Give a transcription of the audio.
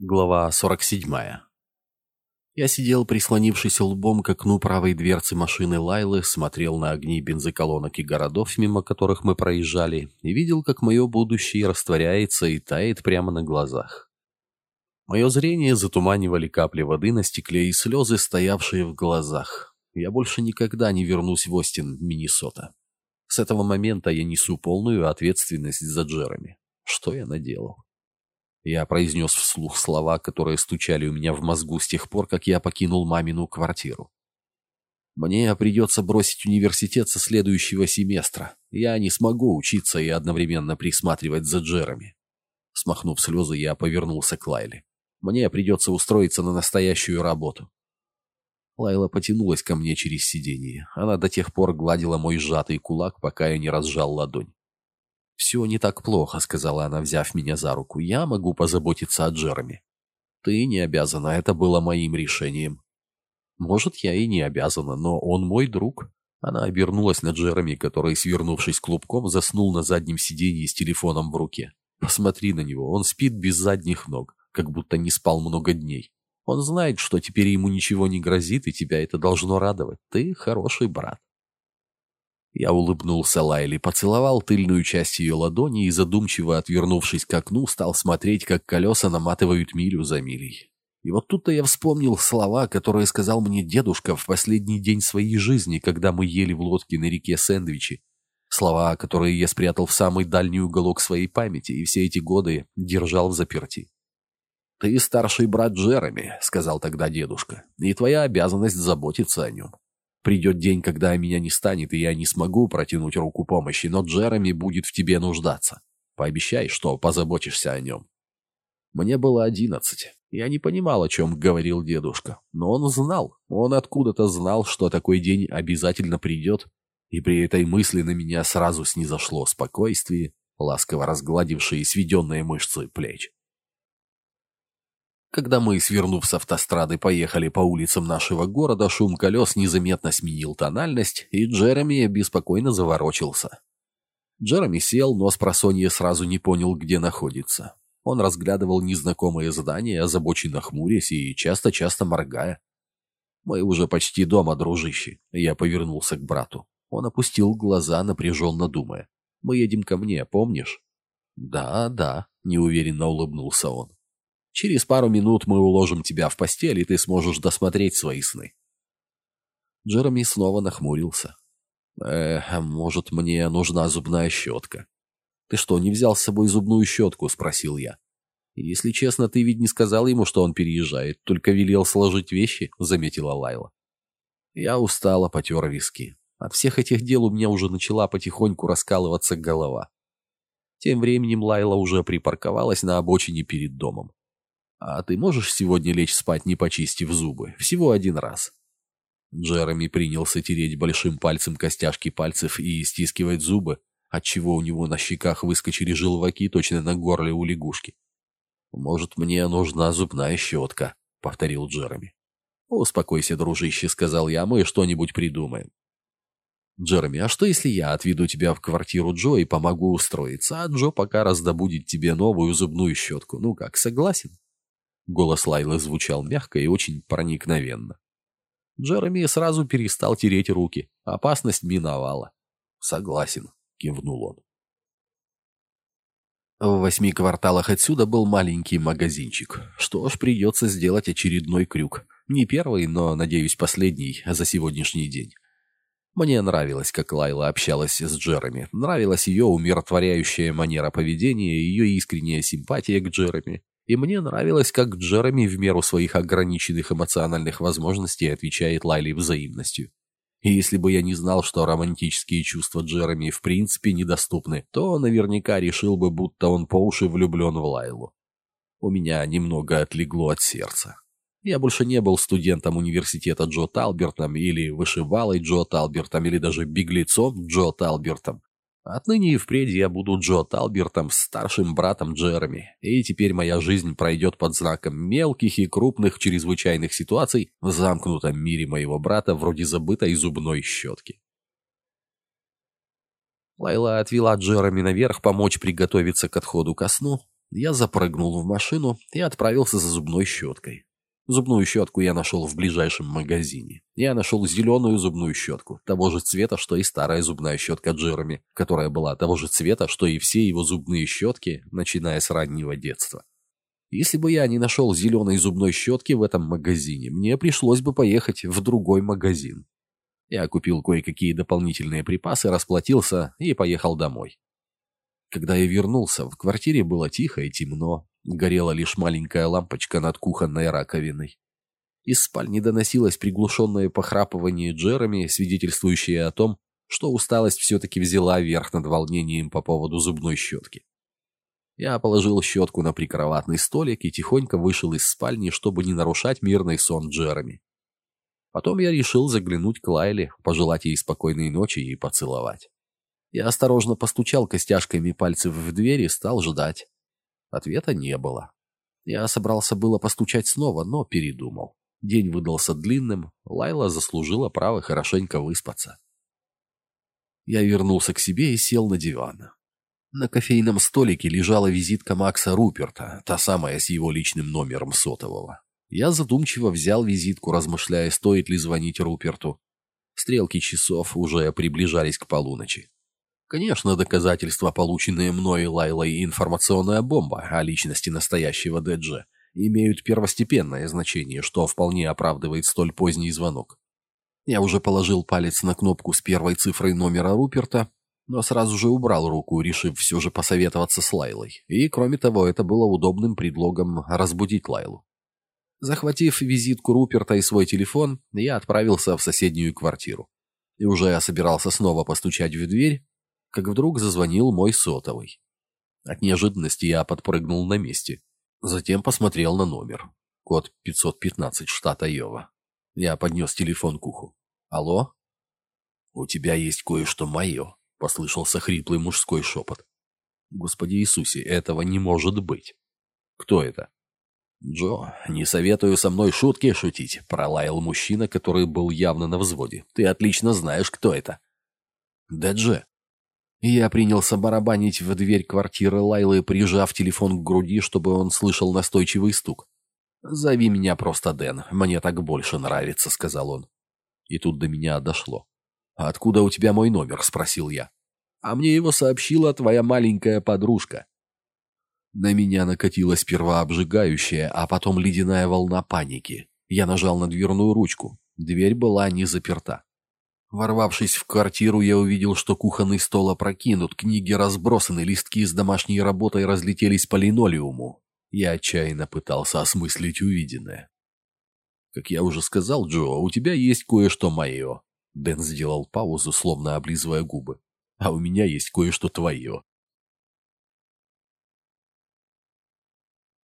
Глава 47. Я сидел, прислонившись лбом к окну правой дверцы машины Лайлы, смотрел на огни бензоколонок и городов, мимо которых мы проезжали, и видел, как мое будущее растворяется и тает прямо на глазах. Мое зрение затуманивали капли воды на стекле и слезы, стоявшие в глазах. Я больше никогда не вернусь в Остин, Миннесота. С этого момента я несу полную ответственность за Джереми. Что я наделал? Я произнес вслух слова, которые стучали у меня в мозгу с тех пор, как я покинул мамину квартиру. Мне придется бросить университет со следующего семестра. Я не смогу учиться и одновременно присматривать за Джереми. Смахнув слезы, я повернулся к Лайле. Мне придется устроиться на настоящую работу. Лайла потянулась ко мне через сиденье. Она до тех пор гладила мой сжатый кулак, пока я не разжал ладонь. «Все не так плохо», — сказала она, взяв меня за руку. «Я могу позаботиться о Джереми». «Ты не обязана, это было моим решением». «Может, я и не обязана, но он мой друг». Она обернулась на Джереми, который, свернувшись клубком, заснул на заднем сиденье с телефоном в руке. «Посмотри на него, он спит без задних ног, как будто не спал много дней. Он знает, что теперь ему ничего не грозит, и тебя это должно радовать. Ты хороший брат». Я улыбнулся Лайли, поцеловал тыльную часть ее ладони и, задумчиво отвернувшись к окну, стал смотреть, как колеса наматывают милю за милей. И вот тут-то я вспомнил слова, которые сказал мне дедушка в последний день своей жизни, когда мы ели в лодке на реке сэндвичи. Слова, которые я спрятал в самый дальний уголок своей памяти и все эти годы держал в заперти. «Ты старший брат Джереми», — сказал тогда дедушка, — «и твоя обязанность заботиться о нем. Придет день, когда меня не станет, и я не смогу протянуть руку помощи, но Джереми будет в тебе нуждаться. Пообещай, что позаботишься о нем. Мне было одиннадцать. Я не понимал, о чем говорил дедушка. Но он знал. Он откуда-то знал, что такой день обязательно придет. И при этой мысли на меня сразу снизошло спокойствие, ласково разгладившие сведенные мышцы плеч. Когда мы, свернув с автострады, поехали по улицам нашего города, шум колес незаметно сменил тональность, и Джереми беспокойно заворочился. Джереми сел, но с просонья сразу не понял, где находится. Он разглядывал незнакомые здания, озабоченно хмурясь и часто-часто моргая. «Мы уже почти дома, дружище», — я повернулся к брату. Он опустил глаза, напряженно думая. «Мы едем ко мне, помнишь?» «Да, да», — неуверенно улыбнулся он. Через пару минут мы уложим тебя в постель, и ты сможешь досмотреть свои сны. Джереми снова нахмурился. «Э, может, мне нужна зубная щетка?» «Ты что, не взял с собой зубную щетку?» — спросил я. «Если честно, ты ведь не сказал ему, что он переезжает, только велел сложить вещи», — заметила Лайла. Я устала, потер виски. От всех этих дел у меня уже начала потихоньку раскалываться голова. Тем временем Лайла уже припарковалась на обочине перед домом. А ты можешь сегодня лечь спать, не почистив зубы? Всего один раз». Джереми принялся тереть большим пальцем костяшки пальцев и стискивать зубы, отчего у него на щеках выскочили желваки точно на горле у лягушки. «Может, мне нужна зубная щетка», — повторил Джереми. «Успокойся, дружище», — сказал я, — «мы что-нибудь придумаем». «Джереми, а что, если я отведу тебя в квартиру Джо и помогу устроиться, а Джо пока раздобудет тебе новую зубную щетку? Ну как, согласен?» Голос Лайлы звучал мягко и очень проникновенно. Джереми сразу перестал тереть руки. Опасность миновала. «Согласен», — кивнул он. В восьми кварталах отсюда был маленький магазинчик. Что ж, придется сделать очередной крюк. Не первый, но, надеюсь, последний за сегодняшний день. Мне нравилось, как Лайла общалась с Джереми. Нравилась ее умиротворяющая манера поведения, ее искренняя симпатия к Джереми. И мне нравилось, как Джереми в меру своих ограниченных эмоциональных возможностей отвечает Лайли взаимностью. И если бы я не знал, что романтические чувства Джереми в принципе недоступны, то наверняка решил бы, будто он по уши влюблен в Лайлу. У меня немного отлегло от сердца. Я больше не был студентом университета Джо Талбертом или вышивалой Джо Талбертом или даже беглецом Джо Талбертом. Отныне и впредь я буду Джо Талбертом, старшим братом Джереми, и теперь моя жизнь пройдет под знаком мелких и крупных чрезвычайных ситуаций в замкнутом мире моего брата вроде забытой зубной щетки. Лайла отвела Джереми наверх помочь приготовиться к отходу ко сну. Я запрыгнул в машину и отправился за зубной щеткой. Зубную щетку я нашел в ближайшем магазине. Я нашел зеленую зубную щетку, того же цвета, что и старая зубная щетка Джереми, которая была того же цвета, что и все его зубные щетки, начиная с раннего детства. Если бы я не нашел зеленой зубной щетки в этом магазине, мне пришлось бы поехать в другой магазин. Я купил кое-какие дополнительные припасы, расплатился и поехал домой. Когда я вернулся, в квартире было тихо и темно. Горела лишь маленькая лампочка над кухонной раковиной. Из спальни доносилось приглушенное похрапывание Джереми, свидетельствующее о том, что усталость все-таки взяла верх над волнением по поводу зубной щетки. Я положил щетку на прикроватный столик и тихонько вышел из спальни, чтобы не нарушать мирный сон Джереми. Потом я решил заглянуть к Лайле, пожелать ей спокойной ночи и поцеловать. Я осторожно постучал костяшками пальцев в дверь и стал ждать. Ответа не было. Я собрался было постучать снова, но передумал. День выдался длинным, Лайла заслужила право хорошенько выспаться. Я вернулся к себе и сел на диван. На кофейном столике лежала визитка Макса Руперта, та самая с его личным номером сотового. Я задумчиво взял визитку, размышляя, стоит ли звонить Руперту. Стрелки часов уже приближались к полуночи. Конечно, доказательства, полученные мной Лайлой и информационная бомба о личности настоящего Дэджа, имеют первостепенное значение, что вполне оправдывает столь поздний звонок. Я уже положил палец на кнопку с первой цифрой номера Руперта, но сразу же убрал руку, решив все же посоветоваться с Лайлой. И, кроме того, это было удобным предлогом разбудить Лайлу. Захватив визитку Руперта и свой телефон, я отправился в соседнюю квартиру. И уже я собирался снова постучать в дверь, как вдруг зазвонил мой сотовый. От неожиданности я подпрыгнул на месте. Затем посмотрел на номер. Код 515, штат Айова. Я поднес телефон к уху. «Алло?» «У тебя есть кое-что мое», — послышался хриплый мужской шепот. «Господи Иисусе, этого не может быть!» «Кто это?» «Джо, не советую со мной шутки шутить», — пролаял мужчина, который был явно на взводе. «Ты отлично знаешь, кто это». «Да, Дже, я принялся барабанить в дверь квартиры Лайлы, прижав телефон к груди, чтобы он слышал настойчивый стук. «Зови меня просто Дэн, мне так больше нравится», — сказал он. И тут до меня дошло. «Откуда у тебя мой номер?» — спросил я. «А мне его сообщила твоя маленькая подружка». На меня накатилась сперва обжигающая, а потом ледяная волна паники. Я нажал на дверную ручку. Дверь была не заперта. Ворвавшись в квартиру, я увидел, что кухонный стол опрокинут, книги разбросаны, листки с домашней работой разлетелись по линолеуму. Я отчаянно пытался осмыслить увиденное. «Как я уже сказал, Джо, у тебя есть кое-что мое». Дэн сделал паузу, словно облизывая губы. «А у меня есть кое-что твое».